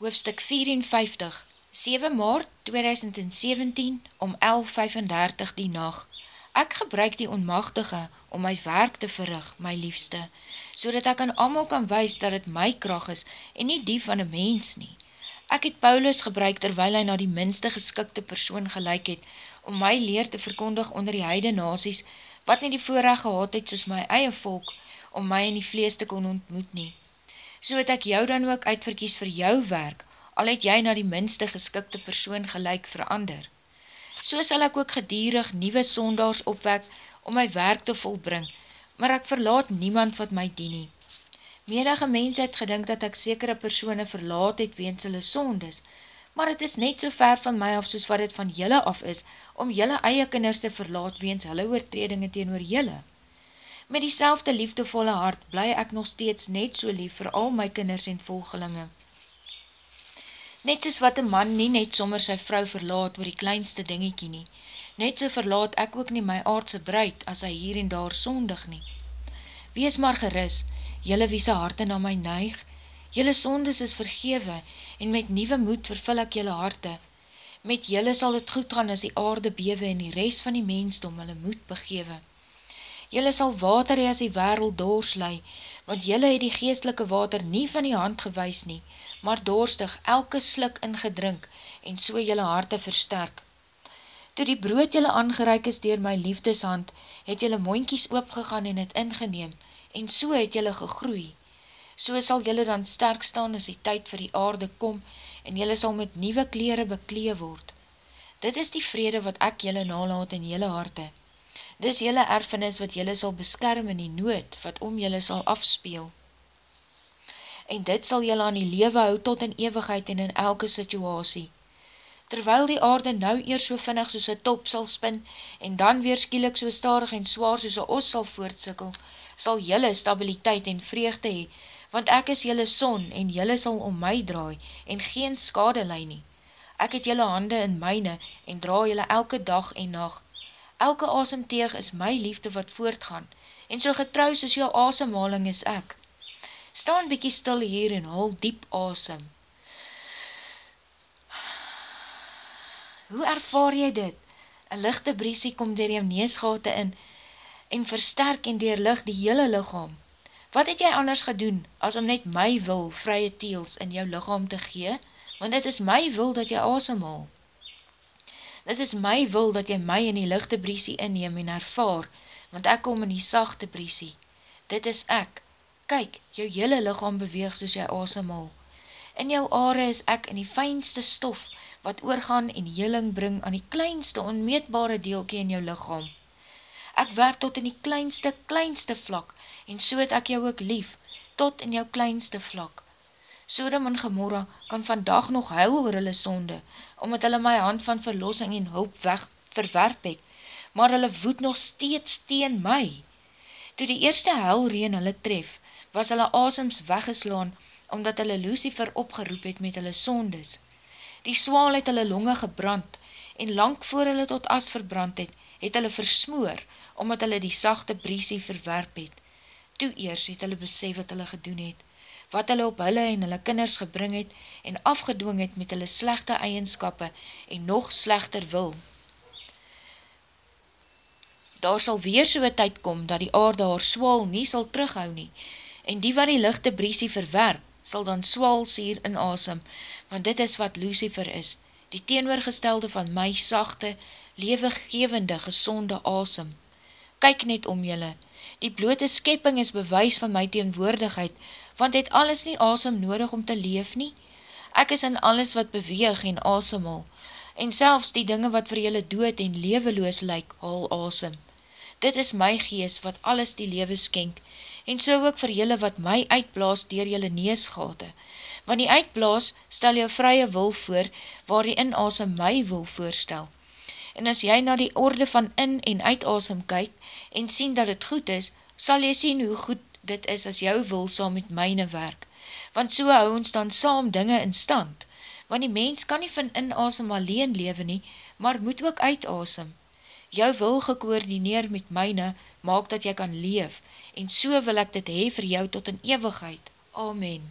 Hoofstuk 54 7 maart 2017 om 11.35 die nacht Ek gebruik die onmachtige om my werk te verrig, my liefste, so dat ek aan amal kan wees dat het my kracht is en nie die van een mens nie. Ek het Paulus gebruik terwyl hy na die minste geskikte persoon gelijk het, om my leer te verkondig onder die heide nasies, wat nie die voorrecht gehad het soos my eie volk, om my in die vlees te kon ontmoet nie. So het ek jou dan ook uitverkies vir jou werk, al het jy na die minste geskikte persoon gelijk verander so sal ek ook gedierig nieuwe sondaars opwek om my werk te volbring, maar ek verlaat niemand wat my dien nie. Menige mens het gedink dat ek sekere persoene verlaat het weens hulle sondes, maar het is net so ver van my af soos wat het van julle af is, om julle eie kinders te verlaat weens hulle oortredinge teenoor julle. Met die liefdevolle hart bly ek nog steeds net so lief vir al my kinders en volgelinge. Net soos wat een man nie net sommer sy vrou verlaat oor die kleinste dingiekie nie, net so verlaat ek ook nie my aardse bruid as hy hier en daar sondig nie. Wees maar geris, jylle wie sy harte na my neig, jylle sondes is vergewe en met nieuwe moed vervul ek jylle harte. Met jylle sal het goed gaan as die aarde bewe en die rest van die mensdom hulle moed begewe. Jylle sal water as die wereld doorslui, want jylle het die geestelike water nie van die hand gewys nie, maar doorstig elke slik ingedrink en so jylle harte versterk. Toe die brood jylle aangereik is dier my liefdeshand, het jylle moinkies oopgegaan en het ingeneem, en so het jylle gegroei. So sal jylle dan sterk staan as die tyd vir die aarde kom, en jylle sal met nieuwe kleren beklee word. Dit is die vrede wat ek jylle nalaat in jylle harte. Dis jylle erfenis wat jylle sal beskerm in die nood, wat om jylle sal afspeel en dit sal jylle aan die lewe hou tot in ewigheid en in elke situasie. Terwyl die aarde nou eers so vinnig soos een top sal spin, en dan weer skielik so starig en zwaar soos een os sal voortsikkel, sal jylle stabiliteit en vreugde hee, want ek is jylle son, en jylle sal om my draai, en geen skade lei nie. Ek het jylle hande in myne, en draai jylle elke dag en nacht. Elke asemteeg is my liefde wat voortgaan, en so getrouw soos jou asemhaling is ek staan bykie stil hier en hol diep asem. Hoe ervaar jy dit? Een lichte briesie kom dier jou neesgate in en versterk en dier licht die hele lichaam. Wat het jy anders gedoen as om net my wil vrye teels in jou lichaam te gee? Want dit is my wil dat jy asemhaal. Dit is my wil dat jy my in die lichte briesie inneem en ervaar, want ek kom in die sachte briesie. Dit is ek, Kyk, jou hele lichaam beweeg soos jy asemhaal. In jou aare is ek in die fijnste stof, wat oorgaan en heling bring aan die kleinste onmeetbare deelkie in jou lichaam. Ek werk tot in die kleinste, kleinste vlak, en so het ek jou ook lief, tot in jou kleinste vlak. Sodom en Gomorra kan vandag nog huil oor hulle sonde, omdat hulle my hand van verlossing en hulp weg verwerp het, maar hulle woed nog steeds teen my. Toe die eerste huilreen hulle tref, was hulle asems weggeslaan, omdat hulle Lucifer opgeroep het met hulle sondes. Die swaal het hulle longe gebrand, en lang voor hulle tot as verbrand het, het hulle versmoor, omdat hulle die sachte briesie verwerp het. Toe eers het hulle besef wat hulle gedoen het, wat hulle op hulle en hulle kinders gebring het, en afgedwing het met hulle slechte eigenskappe, en nog slechter wil. Daar sal weer so'n tyd kom, dat die aarde haar swaal nie sal terughou nie, en die wat die lichte briesie verwerp, sal dan swal sier in asem, want dit is wat Lucifer is, die teenoorgestelde van my sachte, lewegevende, gezonde asem. Kyk net om jylle, die blote skepping is bewys van my teenwoordigheid, want het alles nie asem nodig om te leef nie? Ek is in alles wat beweeg en asemhal, en selfs die dinge wat vir jylle dood en leweloos lyk, haal asem. Dit is my gees wat alles die lewe skenk, en so ook vir jylle wat my uitblaas dier jylle neesgate. Want die uitblaas stel jou vrye wil voor, waar die inasem my wil voorstel. En as jy na die orde van in en uitasem kyk, en sien dat het goed is, sal jy sien hoe goed dit is as jou wil saam met myne werk. Want so hou ons dan saam dinge in stand. Want die mens kan nie van inasem alleen lewe nie, maar moet ook uitasem. Jou wil gekoordineer met myne, maak dat jy kan leef, en so wil ek dit hee vir jou tot in ewigheid. Amen.